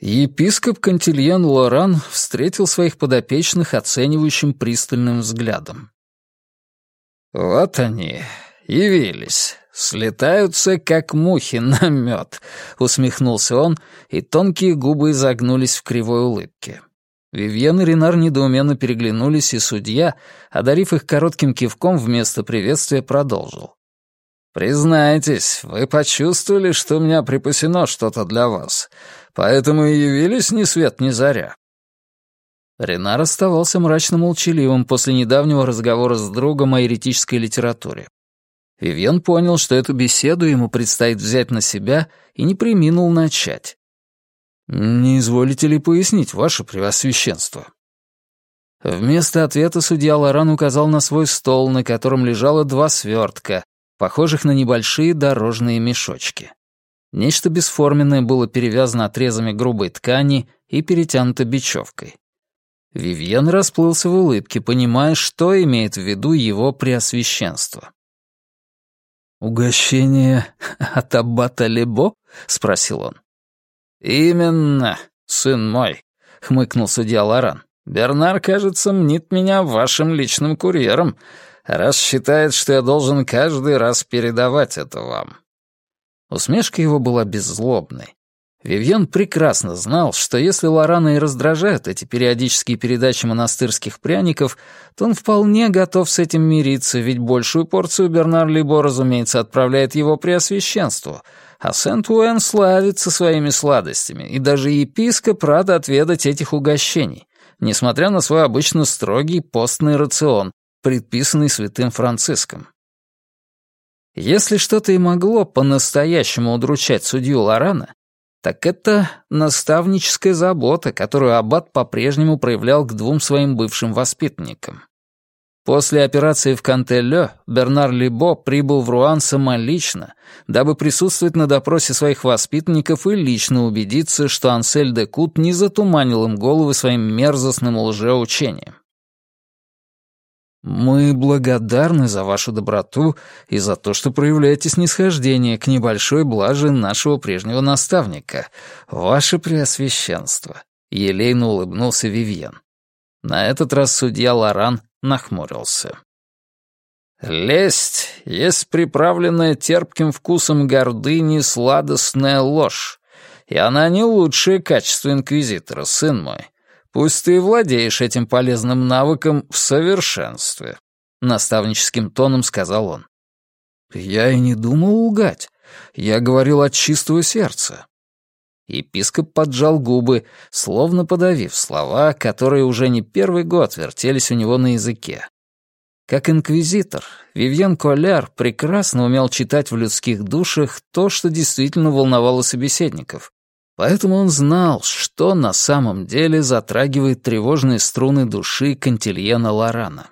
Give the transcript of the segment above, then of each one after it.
Епископ Кантильен Лоран встретил своих подопечных оценивающим пристальным взглядом. «Вот они, явились, слетаются, как мухи на мед», — усмехнулся он, и тонкие губы изогнулись в кривой улыбке. Вивьен и Ренар недоуменно переглянулись, и судья, одарив их коротким кивком вместо приветствия, продолжил. «Признайтесь, вы почувствовали, что у меня припасено что-то для вас, поэтому и явились ни свет ни заря». Ренар оставался мрачно молчаливым после недавнего разговора с другом о еретической литературе. Вивьен понял, что эту беседу ему предстоит взять на себя, и не приминул начать. «Не изволите ли пояснить, ваше превосвященство?» Вместо ответа судья Лоран указал на свой стол, на котором лежало два свертка, похожих на небольшие дорожные мешочки. Нечто бесформенное было перевязано отрезами грубой ткани и перетянуто бечевкой. Вивьен расплылся в улыбке, понимая, что имеет в виду его преосвященство. «Угощение от аббата Лебо?» — спросил он. «Именно, сын мой», — хмыкнул судья Лоран. «Бернар, кажется, мнит меня вашим личным курьером, раз считает, что я должен каждый раз передавать это вам». Усмешка его была беззлобной. Вивьен прекрасно знал, что если Лорана и раздражают эти периодические передачи монастырских пряников, то он вполне готов с этим мириться, ведь большую порцию Бернар Либо, разумеется, отправляет его преосвященству — а Сент-Уэн славится своими сладостями, и даже епископ рад отведать этих угощений, несмотря на свой обычно строгий постный рацион, предписанный святым Франциском. Если что-то и могло по-настоящему удручать судью Лорана, так это наставническая забота, которую Аббат по-прежнему проявлял к двум своим бывшим воспитанникам. После операции в Кантеллё Бернар Либо прибыл в Руан самолично, дабы присутствовать на допросе своих воспитанников и лично убедиться, что Ансель де Кут не затуманил им головы своим мерзостным лжеучением. «Мы благодарны за вашу доброту и за то, что проявляете снисхождение к небольшой блаже нашего прежнего наставника, ваше преосвященство», — елейно улыбнулся Вивьен. На этот раз судья Лоран нахмурился. «Лесть есть приправленная терпким вкусом гордыни сладостная ложь, и она не лучшее качество инквизитора, сын мой. Пусть ты и владеешь этим полезным навыком в совершенстве», — наставническим тоном сказал он. «Я и не думал лгать. Я говорил от чистого сердца. Епископ поджал губы, словно подавив слова, которые уже не первый год вертелись у него на языке. Как инквизитор, Вивьен Коляр прекрасно умел читать в людских душах то, что действительно волновало собеседников. Поэтому он знал, что на самом деле затрагивает тревожные струны души Кантильена Лорана.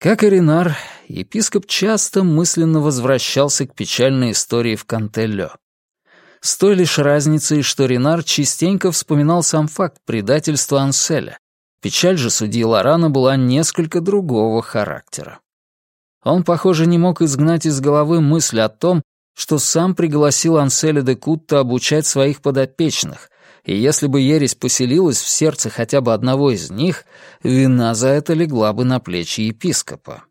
Как и Ренар, епископ часто мысленно возвращался к печальной истории в Кантеллё. С той лишь разницей, что Ренар частенько вспоминал сам факт предательства Анселя. Печаль же судьи Лорана была несколько другого характера. Он, похоже, не мог изгнать из головы мысль о том, что сам пригласил Анселя де Кутта обучать своих подопечных, и если бы ересь поселилась в сердце хотя бы одного из них, вина за это легла бы на плечи епископа.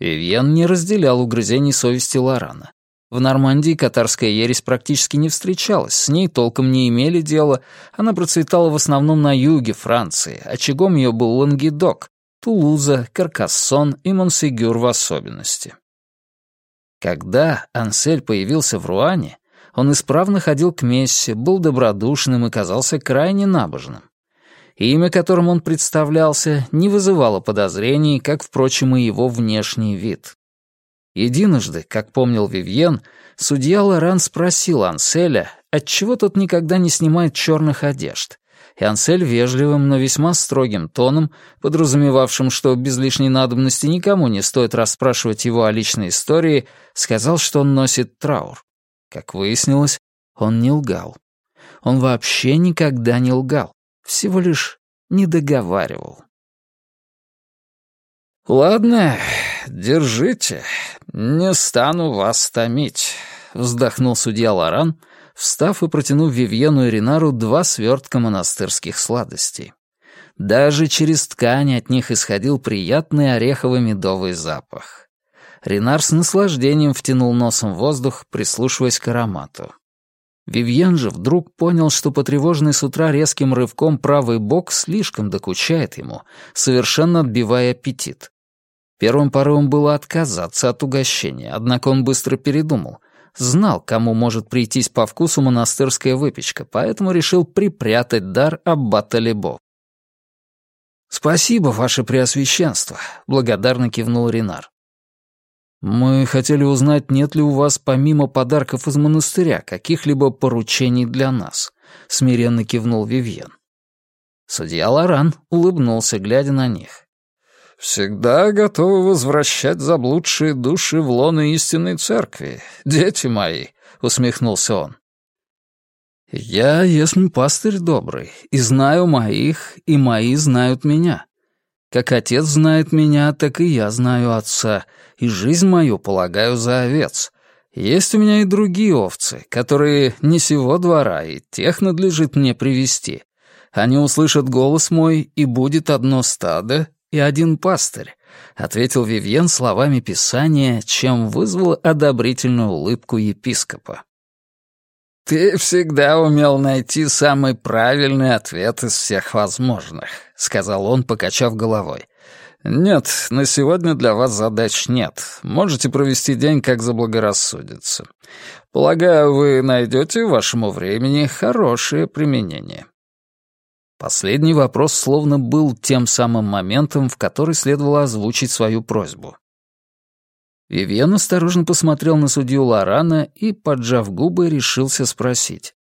Вивьен не разделял угрызений совести Лорана. В Нормандии катарская ересь практически не встречалась, с ней толком не имели дела, она процветала в основном на юге Франции, очагом ее был Лангедок, Тулуза, Каркассон и Монсегюр в особенности. Когда Ансель появился в Руане, он исправно ходил к мессе, был добродушным и казался крайне набожным. Имя, которым он представлялся, не вызывало подозрений, как, впрочем, и его внешний вид. Единожды, как помнил Вивьен, судья Лоран спросил Анселя, отчего тот никогда не снимает черных одежд. И Ансель вежливым, но весьма строгим тоном, подразумевавшим, что без лишней надобности никому не стоит расспрашивать его о личной истории, сказал, что он носит траур. Как выяснилось, он не лгал. Он вообще никогда не лгал, всего лишь не договаривал. «Ладно, держите», «Не стану вас томить», — вздохнул судья Лоран, встав и протянув Вивьену и Ринару два свертка монастырских сладостей. Даже через ткань от них исходил приятный орехово-медовый запах. Ренар с наслаждением втянул носом воздух, прислушиваясь к аромату. Вивьен же вдруг понял, что потревоженный с утра резким рывком правый бок слишком докучает ему, совершенно отбивая аппетит. Первым порывом было отказаться от угощения, однако он быстро передумал. Знал, кому может прийтись по вкусу монастырская выпечка, поэтому решил припрятать дар аббата Лебо. «Спасибо, ваше преосвященство», — благодарно кивнул Ренар. «Мы хотели узнать, нет ли у вас, помимо подарков из монастыря, каких-либо поручений для нас», — смиренно кивнул Вивьен. Судья Лоран улыбнулся, глядя на них. «Всегда готовы возвращать заблудшие души в лоно истинной церкви, дети мои», — усмехнулся он. «Я есмь пастырь добрый, и знаю моих, и мои знают меня. Как отец знает меня, так и я знаю отца, и жизнь мою полагаю за овец. Есть у меня и другие овцы, которые не сего двора, и тех надлежит мне привести. Они услышат голос мой, и будет одно стадо и один пастырь», — ответил Вивьен словами Писания, чем вызвал одобрительную улыбку епископа. «Ты всегда умел найти самый правильный ответ из всех возможных», — сказал он, покачав головой. «Нет, на сегодня для вас задач нет. Можете провести день, как заблагорассудится. Полагаю, вы найдете вашему времени хорошее применение». Последний вопрос словно был тем самым моментом, в который следовало озвучить свою просьбу. Вивьен осторожно посмотрел на судью Лорана и, поджав губы, решился спросить.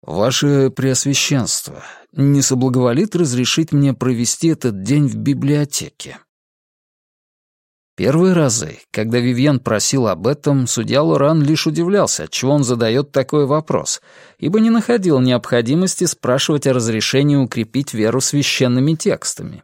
«Ваше Преосвященство, не соблаговолит разрешить мне провести этот день в библиотеке?» Первые разы, когда Вивьен просил об этом, судья Лоран лишь удивлялся, отчего он задает такой вопрос, ибо не находил необходимости спрашивать о разрешении укрепить веру священными текстами.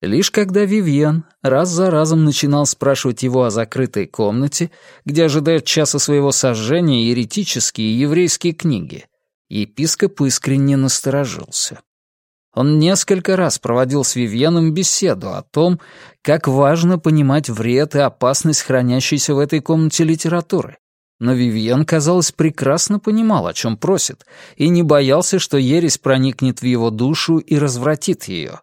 Лишь когда Вивьен раз за разом начинал спрашивать его о закрытой комнате, где ожидают часа своего сожжения еретические и еврейские книги, епископ искренне насторожился. Он несколько раз проводил с Вивьеном беседу о том, как важно понимать вред и опасность хранящейся в этой комнате литературы. Но Вивьен, казалось, прекрасно понимал, о чем просит, и не боялся, что ересь проникнет в его душу и развратит ее.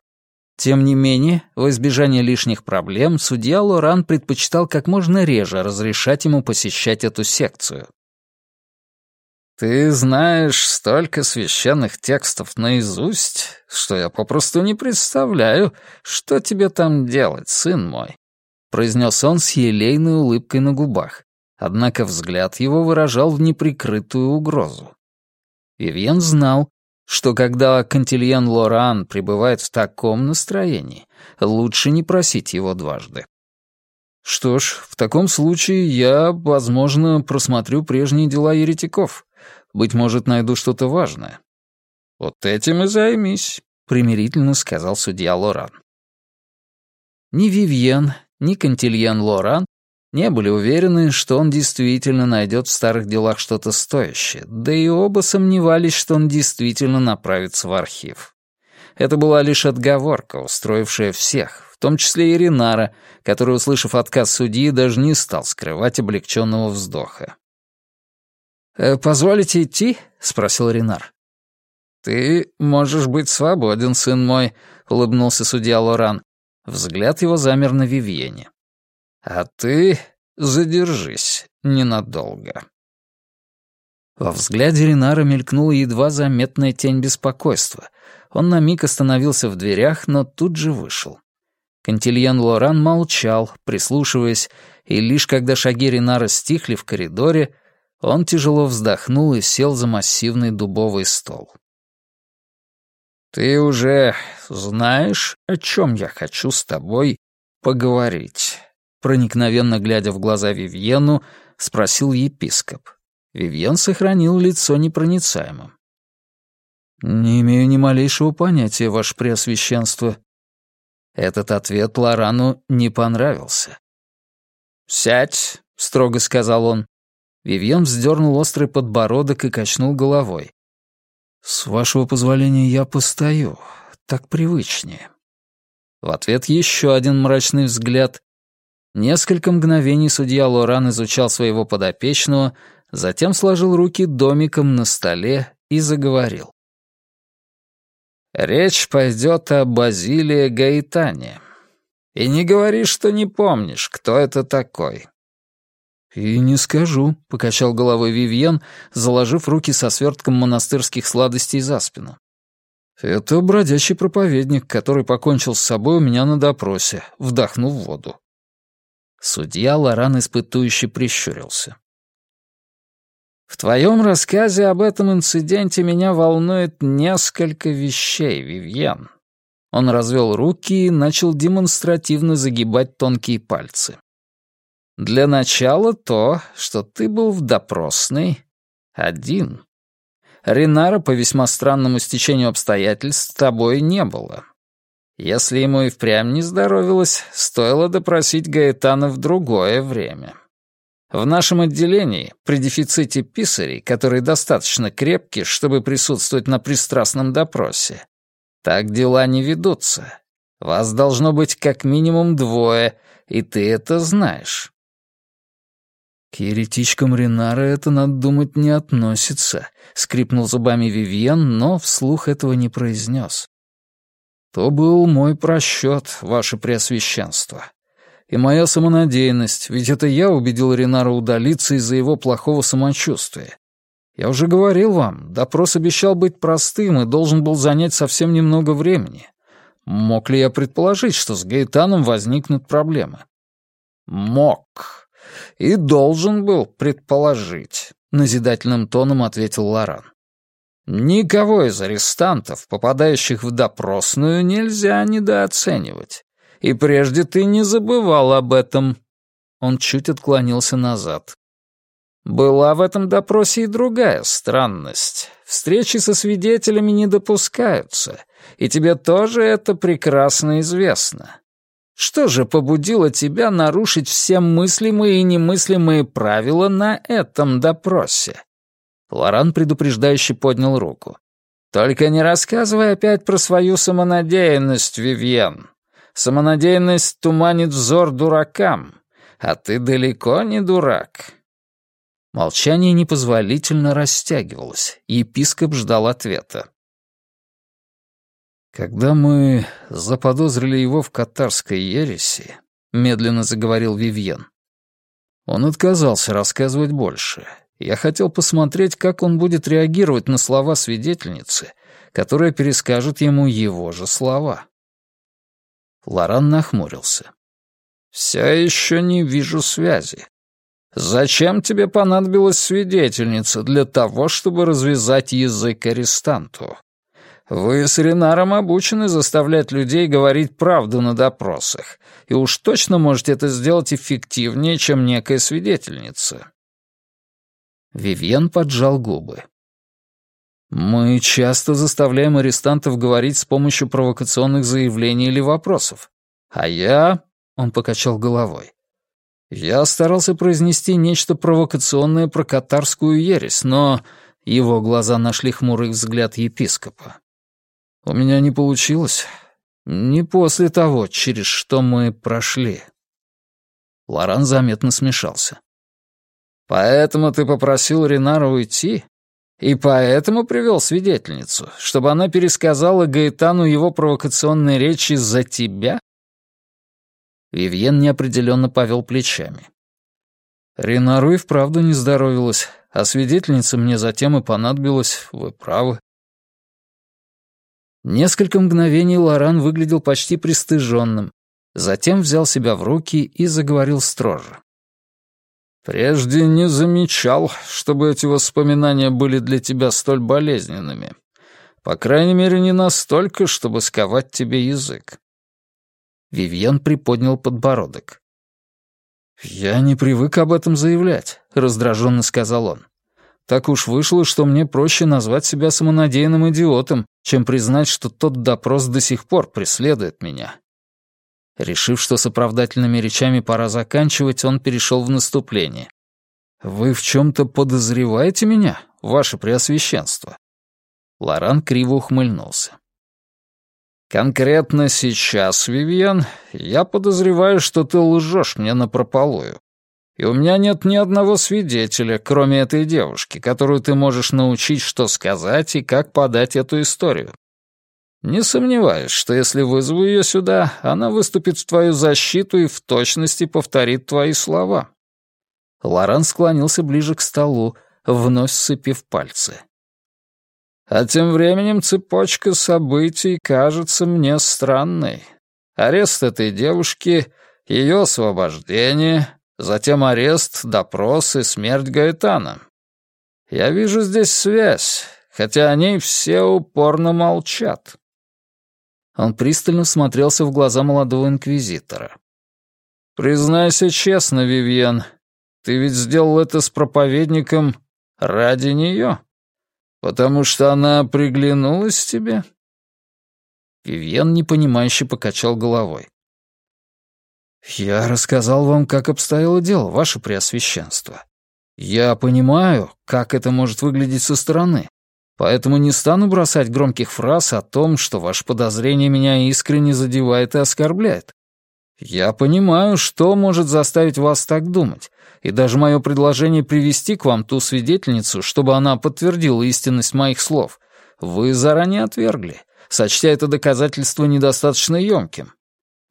Тем не менее, во избежание лишних проблем, судья Лоран предпочитал как можно реже разрешать ему посещать эту секцию. «Ты знаешь столько священных текстов наизусть, что я попросту не представляю, что тебе там делать, сын мой», — произнес он с елейной улыбкой на губах, однако взгляд его выражал в неприкрытую угрозу. Вивьен знал, что когда Кантильен Лоран пребывает в таком настроении, лучше не просить его дважды. Что ж, в таком случае я, возможно, просмотрю прежние дела еретиков. Быть может, найду что-то важное. Вот этим и займись, примирительно сказал судья Лоран. Ни Вивьен, ни Кантильен Лоран не были уверены, что он действительно найдет в старых делах что-то стоящее, да и оба сомневались, что он действительно направится в архив. Это была лишь отговорка, устроившая всех, в том числе и Ринара, который, услышав отказ судьи, даже не стал скрывать облегченного вздоха. «Э, «Позволите идти?» — спросил Ринар. «Ты можешь быть свободен, сын мой», — улыбнулся судья Лоран. Взгляд его замер на Вивьене. А ты задержись ненадолго. Во взгляде Ринара мелькнула едва заметная тень беспокойства. Он на миг остановился в дверях, но тут же вышел. Кантильен Лоран молчал, прислушиваясь, и лишь когда шаги Ринара стихли в коридоре, он тяжело вздохнул и сел за массивный дубовый стол. «Ты уже знаешь, о чем я хочу с тобой поговорить?» проникновенно глядя в глаза Вивьену, спросил епископ. Вивьен сохранил лицо непроницаемым. «Не имею ни малейшего понятия, ваше преосвященство». Этот ответ Лорану не понравился. «Сядь — строго сказал он. Вивьен вздернул острый подбородок и качнул головой. «С вашего позволения я постою. Так привычнее». В ответ еще один мрачный взгляд. Несколько мгновений судья Лоран изучал своего подопечного, затем сложил руки домиком на столе и заговорил. «Речь пойдет о Базилии Гаитане. И не говори, что не помнишь, кто это такой. «И не скажу», — покачал головой Вивьен, заложив руки со свертком монастырских сладостей за спину. «Это бродячий проповедник, который покончил с собой у меня на допросе, вдохнув воду». Судья Лоран испытующе прищурился. «В твоем рассказе об этом инциденте меня волнует несколько вещей, Вивьен». Он развел руки и начал демонстративно загибать тонкие пальцы. Для начала то, что ты был в допросной один. Ринара по весьма странному стечению обстоятельств с тобой не было. Если ему и впрямь не здоровилось, стоило допросить Гаэтана в другое время. В нашем отделении, при дефиците писарей, которые достаточно крепки, чтобы присутствовать на пристрастном допросе, так дела не ведутся. Вас должно быть как минимум двое, и ты это знаешь. «К еретичкам Ринара это, надо думать, не относится», — скрипнул зубами Вивьен, но вслух этого не произнес. «То был мой просчет, ваше преосвященство. И моя самонадеянность, ведь это я убедил Ринара удалиться из-за его плохого самочувствия. Я уже говорил вам, допрос обещал быть простым и должен был занять совсем немного времени. Мог ли я предположить, что с Гаэтаном возникнут проблемы? Мог и должен был предположить», — назидательным тоном ответил Лоран. «Никого из арестантов, попадающих в допросную, нельзя недооценивать. И прежде ты не забывал об этом». Он чуть отклонился назад. «Была в этом допросе и другая странность. Встречи со свидетелями не допускаются, и тебе тоже это прекрасно известно. Что же побудило тебя нарушить все мыслимые и немыслимые правила на этом допросе?» Лоран предупреждающе поднял руку. «Только не рассказывай опять про свою самонадеянность, Вивьен. Самонадеянность туманит взор дуракам, а ты далеко не дурак». Молчание непозволительно растягивалось, епископ ждал ответа. «Когда мы заподозрили его в катарской ереси», — медленно заговорил Вивьен, он отказался рассказывать больше. Я хотел посмотреть, как он будет реагировать на слова свидетельницы, которая перескажет ему его же слова. Лоран нахмурился. «Все еще не вижу связи. Зачем тебе понадобилась свидетельница для того, чтобы развязать язык арестанту?» Вы с Ренаром обучены заставлять людей говорить правду на допросах, и уж точно можете это сделать эффективнее, чем некая свидетельница». Вивьен поджал губы. «Мы часто заставляем арестантов говорить с помощью провокационных заявлений или вопросов. А я...» — он покачал головой. «Я старался произнести нечто провокационное про катарскую ересь, но...» Его глаза нашли хмурый взгляд епископа. У меня не получилось. Не после того, через что мы прошли. Лоран заметно смешался. «Поэтому ты попросил Ренара уйти? И поэтому привел свидетельницу, чтобы она пересказала Гаэтану его провокационные речи за тебя?» Вивьен неопределенно повел плечами. Ренару и вправду не здоровилась, а свидетельница мне затем и понадобилась, вы правы. Несколько мгновений Лоран выглядел почти пристыженным, затем взял себя в руки и заговорил строже. «Прежде не замечал, чтобы эти воспоминания были для тебя столь болезненными. По крайней мере, не настолько, чтобы сковать тебе язык». Вивьен приподнял подбородок. «Я не привык об этом заявлять», — раздраженно сказал он. Так уж вышло, что мне проще назвать себя самонадеянным идиотом, чем признать, что тот допрос до сих пор преследует меня. Решив, что с оправдательными речами пора заканчивать, он перешел в наступление. «Вы в чем-то подозреваете меня, ваше преосвященство?» Лоран криво ухмыльнулся. «Конкретно сейчас, Вивьен, я подозреваю, что ты лжешь мне напропалую. И у меня нет ни одного свидетеля, кроме этой девушки, которую ты можешь научить, что сказать и как подать эту историю. Не сомневаюсь, что если вызову ее сюда, она выступит в твою защиту и в точности повторит твои слова». Лоран склонился ближе к столу, вновь сцепив пальцы. «А тем временем цепочка событий кажется мне странной. Арест этой девушки, ее освобождение, затем арест, допрос и смерть Гаэтана. Я вижу здесь связь, хотя о ней все упорно молчат». Он пристально смотрелся в глаза молодого инквизитора. «Признайся честно, Вивьен, ты ведь сделал это с проповедником ради нее? Потому что она приглянулась тебе?» Вивьен непонимающе покачал головой. «Я рассказал вам, как обстояло дело, ваше преосвященство. Я понимаю, как это может выглядеть со стороны. Поэтому не стану бросать громких фраз о том, что ваше подозрение меня искренне задевает и оскорбляет. Я понимаю, что может заставить вас так думать, и даже мое предложение привести к вам ту свидетельницу, чтобы она подтвердила истинность моих слов, вы заранее отвергли, сочтя это доказательство недостаточно емким.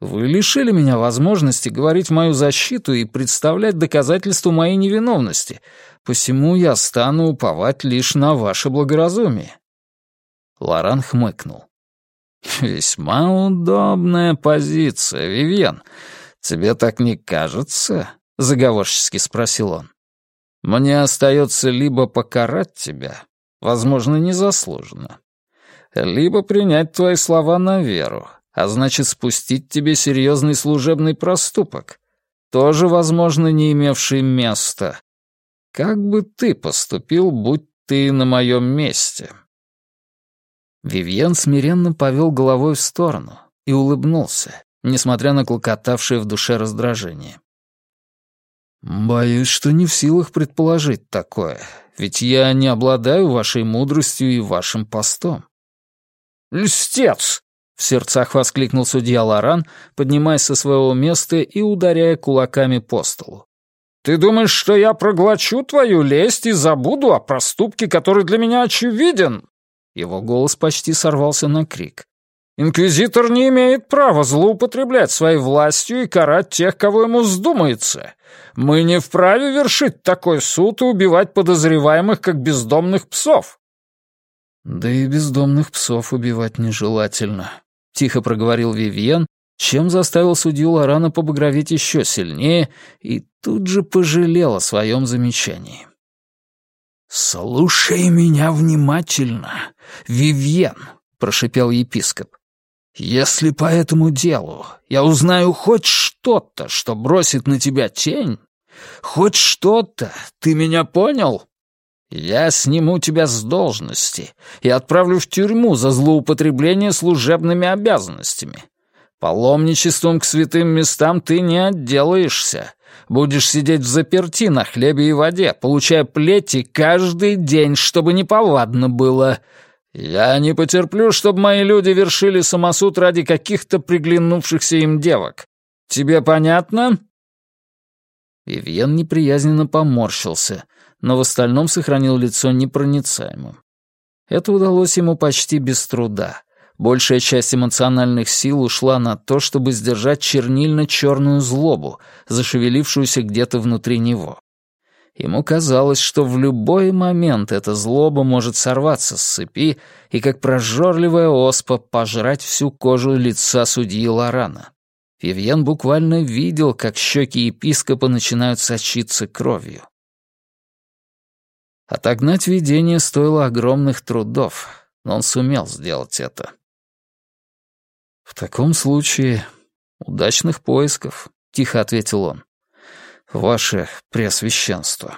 Вы лишили меня возможности говорить в мою защиту и представлять доказательства моей невиновности, посему я стану уповать лишь на ваше благоразумие». Лоран хмыкнул. «Весьма удобная позиция, Вивьен. Тебе так не кажется?» — заговорчески спросил он. «Мне остается либо покарать тебя, возможно, незаслуженно, либо принять твои слова на веру, а значит, спустить тебе серьезный служебный проступок, тоже, возможно, не имевший места, как бы ты поступил, будь ты на моем месте?» Вивьен смиренно повел головой в сторону и улыбнулся, несмотря на клокотавшее в душе раздражение. «Боюсь, что не в силах предположить такое, ведь я не обладаю вашей мудростью и вашим постом». «Льстец!» — в сердцах воскликнул судья Лоран, поднимаясь со своего места и ударяя кулаками по столу. Ты думаешь, что я проглочу твою лесть и забуду о проступке, который для меня очевиден?» Его голос почти сорвался на крик. «Инквизитор не имеет права злоупотреблять своей властью и карать тех, кого ему вздумается. Мы не вправе вершить такой суд и убивать подозреваемых, как бездомных псов». «Да и бездомных псов убивать нежелательно», — тихо проговорил Вивьен, чем заставил судью Лорана побагроветь еще сильнее и тут же пожалел о своем замечании. «Слушай меня внимательно, Вивьен», — прошипел епископ. «Если по этому делу я узнаю хоть что-то, что бросит на тебя тень, хоть что-то, ты меня понял? Я сниму тебя с должности и отправлю в тюрьму за злоупотребление служебными обязанностями. Паломничеством к святым местам ты не отделаешься. Будешь сидеть в заперти на хлебе и воде, получая плети каждый день, чтобы неповадно было. Я не потерплю, чтобы мои люди вершили самосуд ради каких-то приглянувшихся им девок. Тебе понятно?» Вивьен неприязненно поморщился, но в остальном сохранил лицо непроницаемым. Это удалось ему почти без труда — Большая часть эмоциональных сил ушла на то, чтобы сдержать чернильно-черную злобу, зашевелившуюся где-то внутри него. Ему казалось, что в любой момент эта злоба может сорваться с цепи и, как прожорливая оспа, пожрать всю кожу лица судьи Лорана. Вивьен буквально видел, как щеки епископа начинают сочиться кровью. Отогнать видение стоило огромных трудов, но он сумел сделать это. «В таком случае удачных поисков», — тихо ответил он. «Ваше Преосвященство».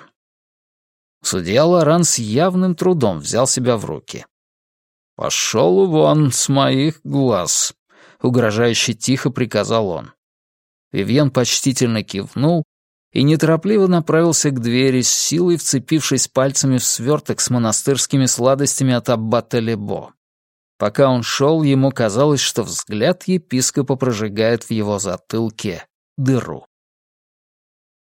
Судья Лоран с явным трудом взял себя в руки. «Пошел вон с моих глаз», — угрожающе тихо приказал он. Вивьен почтительно кивнул и неторопливо направился к двери, с силой вцепившись пальцами в сверток с монастырскими сладостями от аббата Лебо. Пока он шел, ему казалось, что взгляд епископа прожигает в его затылке дыру.